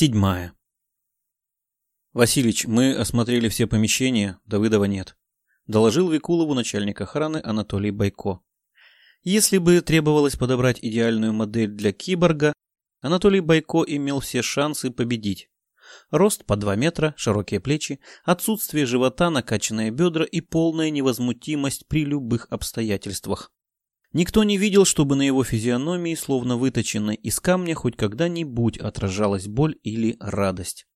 Седьмая «Василич, мы осмотрели все помещения, Давыдова нет», — доложил Викулову начальник охраны Анатолий Байко. Если бы требовалось подобрать идеальную модель для киборга, Анатолий Байко имел все шансы победить. Рост по 2 метра, широкие плечи, отсутствие живота, накачанные бедра и полная невозмутимость при любых обстоятельствах. Никто не видел, чтобы на его физиономии, словно выточенной из камня, хоть когда-нибудь отражалась боль или радость.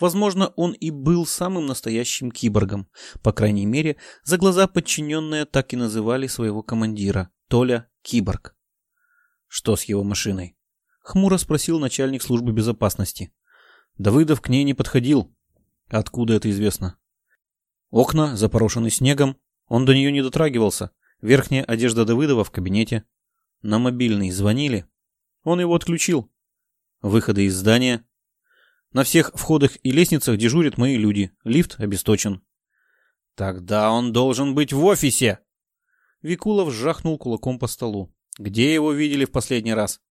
Возможно, он и был самым настоящим киборгом. По крайней мере, за глаза подчиненные так и называли своего командира – Толя Киборг. «Что с его машиной?» – хмуро спросил начальник службы безопасности. Давыдов к ней не подходил. Откуда это известно? Окна запорошены снегом, он до нее не дотрагивался. Верхняя одежда Давыдова в кабинете. На мобильный звонили. Он его отключил. Выходы из здания. На всех входах и лестницах дежурят мои люди. Лифт обесточен. Тогда он должен быть в офисе. Викулов жахнул кулаком по столу. Где его видели в последний раз?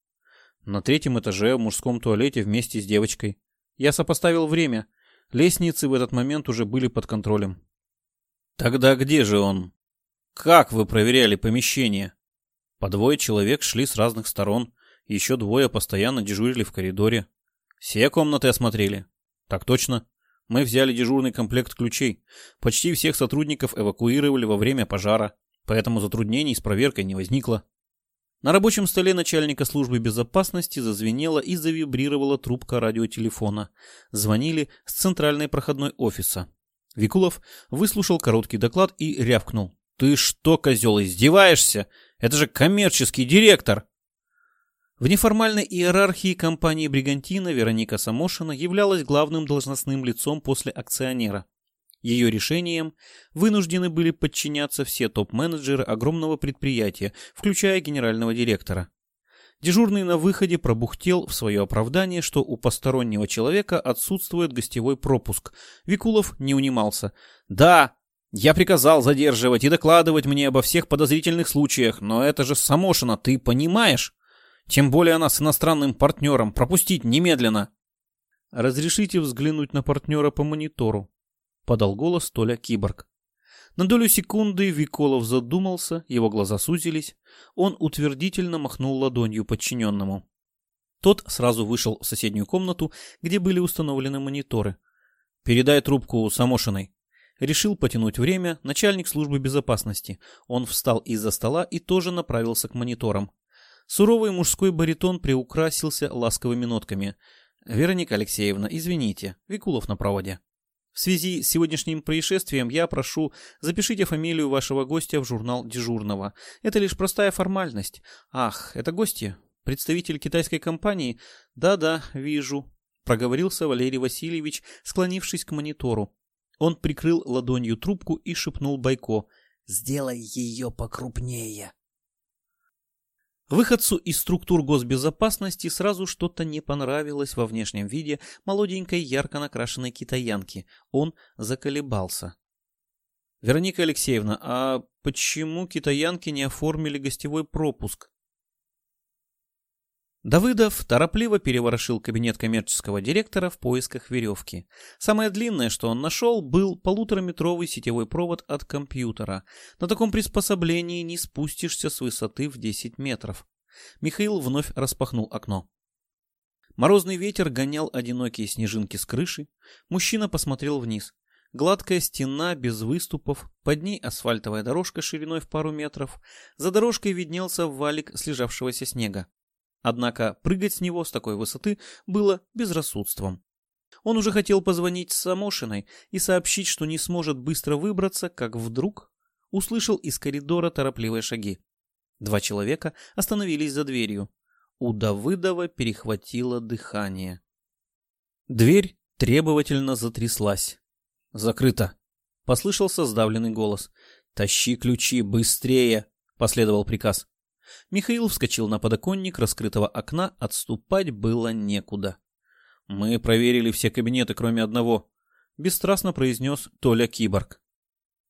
На третьем этаже в мужском туалете вместе с девочкой. Я сопоставил время. Лестницы в этот момент уже были под контролем. Тогда где же он? Как вы проверяли помещение? По двое человек шли с разных сторон. Еще двое постоянно дежурили в коридоре. Все комнаты осмотрели. Так точно. Мы взяли дежурный комплект ключей. Почти всех сотрудников эвакуировали во время пожара, поэтому затруднений с проверкой не возникло. На рабочем столе начальника службы безопасности зазвенела и завибрировала трубка радиотелефона. Звонили с центральной проходной офиса. Викулов выслушал короткий доклад и рявкнул. «Ты что, козел, издеваешься? Это же коммерческий директор!» В неформальной иерархии компании «Бригантина» Вероника Самошина являлась главным должностным лицом после акционера. Ее решениям вынуждены были подчиняться все топ-менеджеры огромного предприятия, включая генерального директора. Дежурный на выходе пробухтел в свое оправдание, что у постороннего человека отсутствует гостевой пропуск. Викулов не унимался. «Да, я приказал задерживать и докладывать мне обо всех подозрительных случаях, но это же Самошина, ты понимаешь? Тем более она с иностранным партнером. Пропустить немедленно!» «Разрешите взглянуть на партнера по монитору», — подал голос Толя Киборг. На долю секунды Виколов задумался, его глаза сузились. Он утвердительно махнул ладонью подчиненному. Тот сразу вышел в соседнюю комнату, где были установлены мониторы. «Передай трубку Самошиной». Решил потянуть время начальник службы безопасности. Он встал из-за стола и тоже направился к мониторам. Суровый мужской баритон приукрасился ласковыми нотками. «Вероника Алексеевна, извините, Викулов на проводе». В связи с сегодняшним происшествием я прошу, запишите фамилию вашего гостя в журнал дежурного. Это лишь простая формальность. Ах, это гости? Представитель китайской компании? Да-да, вижу. Проговорился Валерий Васильевич, склонившись к монитору. Он прикрыл ладонью трубку и шепнул Байко. «Сделай ее покрупнее». Выходцу из структур госбезопасности сразу что-то не понравилось во внешнем виде молоденькой ярко накрашенной китаянки. Он заколебался. «Вероника Алексеевна, а почему китаянки не оформили гостевой пропуск?» Давыдов торопливо переворошил кабинет коммерческого директора в поисках веревки. Самое длинное, что он нашел, был полутораметровый сетевой провод от компьютера. На таком приспособлении не спустишься с высоты в 10 метров. Михаил вновь распахнул окно. Морозный ветер гонял одинокие снежинки с крыши. Мужчина посмотрел вниз. Гладкая стена без выступов, под ней асфальтовая дорожка шириной в пару метров. За дорожкой виднелся валик слежавшегося снега. Однако прыгать с него с такой высоты было безрассудством. Он уже хотел позвонить Самошиной и сообщить, что не сможет быстро выбраться, как вдруг услышал из коридора торопливые шаги. Два человека остановились за дверью. У Давыдова перехватило дыхание. Дверь требовательно затряслась. «Закрыто!» — послышался сдавленный голос. «Тащи ключи, быстрее!» — последовал приказ. Михаил вскочил на подоконник раскрытого окна, отступать было некуда. «Мы проверили все кабинеты, кроме одного», — бесстрастно произнес Толя Киборг.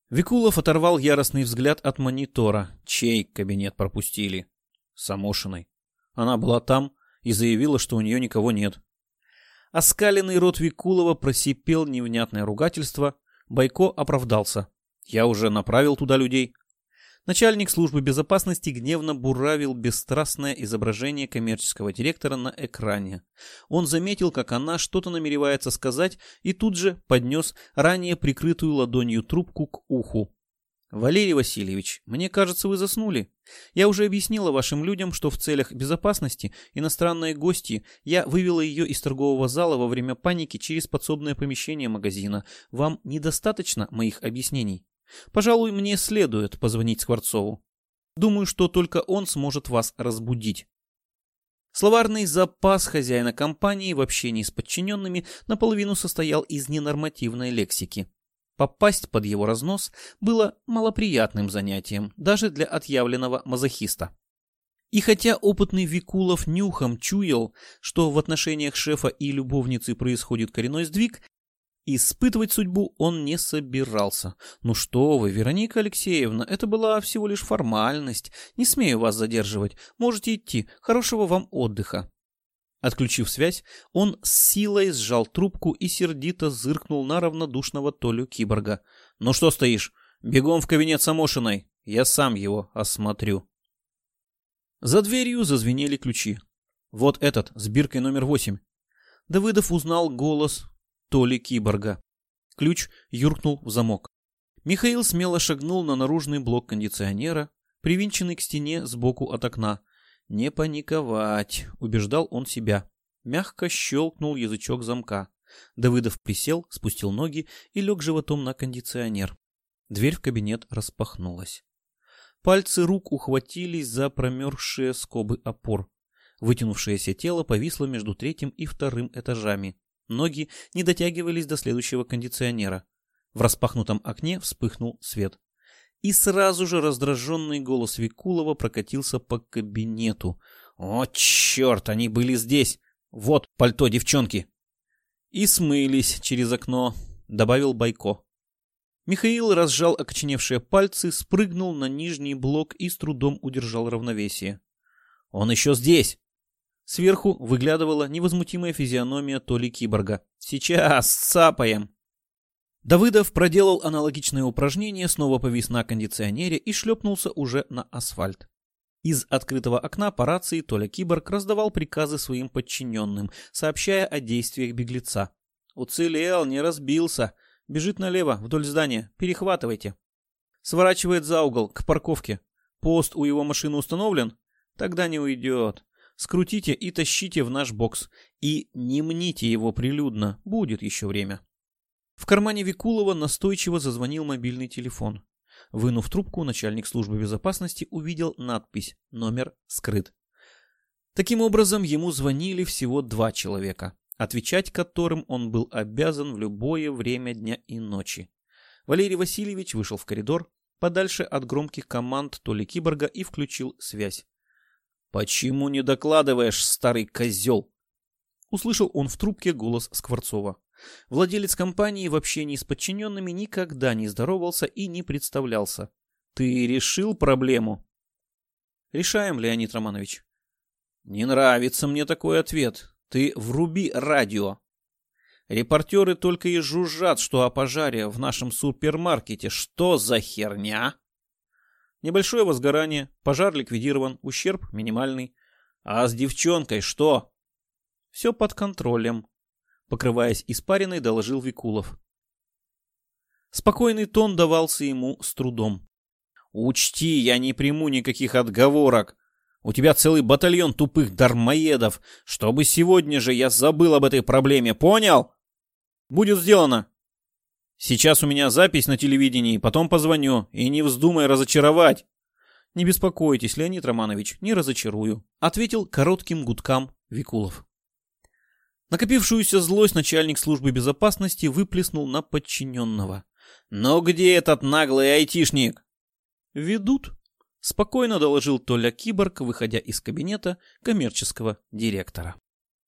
Викулов оторвал яростный взгляд от монитора. Чей кабинет пропустили? Самошиной. Она была там и заявила, что у нее никого нет. Оскаленный рот Викулова просипел невнятное ругательство. Байко оправдался. Я уже направил туда людей. Начальник службы безопасности гневно буравил бесстрастное изображение коммерческого директора на экране. Он заметил, как она что-то намеревается сказать, и тут же поднес ранее прикрытую ладонью трубку к уху. «Валерий Васильевич, мне кажется, вы заснули. Я уже объяснила вашим людям, что в целях безопасности иностранные гости я вывела ее из торгового зала во время паники через подсобное помещение магазина. Вам недостаточно моих объяснений?» Пожалуй, мне следует позвонить Скворцову. Думаю, что только он сможет вас разбудить. Словарный запас хозяина компании в общении с подчиненными наполовину состоял из ненормативной лексики. Попасть под его разнос было малоприятным занятием, даже для отъявленного мазохиста. И хотя опытный Викулов нюхом чуял, что в отношениях шефа и любовницы происходит коренной сдвиг, Испытывать судьбу он не собирался. Ну что вы, Вероника Алексеевна, это была всего лишь формальность. Не смею вас задерживать. Можете идти. Хорошего вам отдыха. Отключив связь, он с силой сжал трубку и сердито зыркнул на равнодушного Толю киборга. «Ну что стоишь? Бегом в кабинет Самошиной. Я сам его осмотрю». За дверью зазвенели ключи. Вот этот, с биркой номер восемь. Давыдов узнал голос Толи Киборга. Ключ юркнул в замок. Михаил смело шагнул на наружный блок кондиционера, привинченный к стене сбоку от окна. «Не паниковать», — убеждал он себя. Мягко щелкнул язычок замка. Давыдов присел, спустил ноги и лег животом на кондиционер. Дверь в кабинет распахнулась. Пальцы рук ухватились за промерзшие скобы опор. Вытянувшееся тело повисло между третьим и вторым этажами. Ноги не дотягивались до следующего кондиционера. В распахнутом окне вспыхнул свет. И сразу же раздраженный голос Викулова прокатился по кабинету. «О, черт, они были здесь! Вот пальто девчонки!» «И смылись через окно», — добавил Байко. Михаил разжал окоченевшие пальцы, спрыгнул на нижний блок и с трудом удержал равновесие. «Он еще здесь!» Сверху выглядывала невозмутимая физиономия Толи Киборга. «Сейчас, цапаем!» Давыдов проделал аналогичное упражнение, снова повис на кондиционере и шлепнулся уже на асфальт. Из открытого окна по рации Толя Киборг раздавал приказы своим подчиненным, сообщая о действиях беглеца. «Уцелел, не разбился. Бежит налево, вдоль здания. Перехватывайте». Сворачивает за угол, к парковке. Пост у его машины установлен? Тогда не уйдет. Скрутите и тащите в наш бокс. И не мните его прилюдно, будет еще время. В кармане Викулова настойчиво зазвонил мобильный телефон. Вынув трубку, начальник службы безопасности увидел надпись «Номер скрыт». Таким образом, ему звонили всего два человека, отвечать которым он был обязан в любое время дня и ночи. Валерий Васильевич вышел в коридор, подальше от громких команд Толи Киборга и включил связь. «Почему не докладываешь, старый козел?» Услышал он в трубке голос Скворцова. Владелец компании в общении с подчиненными никогда не здоровался и не представлялся. «Ты решил проблему?» «Решаем, Леонид Романович». «Не нравится мне такой ответ. Ты вруби радио». Репортеры только и жужжат, что о пожаре в нашем супермаркете. Что за херня? Небольшое возгорание, пожар ликвидирован, ущерб минимальный. А с девчонкой что? Все под контролем. Покрываясь испариной, доложил Викулов. Спокойный тон давался ему с трудом. «Учти, я не приму никаких отговорок. У тебя целый батальон тупых дармоедов. Чтобы сегодня же я забыл об этой проблеме, понял? Будет сделано!» Сейчас у меня запись на телевидении, потом позвоню, и не вздумай разочаровать. Не беспокойтесь, Леонид Романович, не разочарую, ответил коротким гудкам Викулов. Накопившуюся злость начальник службы безопасности выплеснул на подчиненного. «Но где этот наглый айтишник?» «Ведут», — спокойно доложил Толя Киборг, выходя из кабинета коммерческого директора.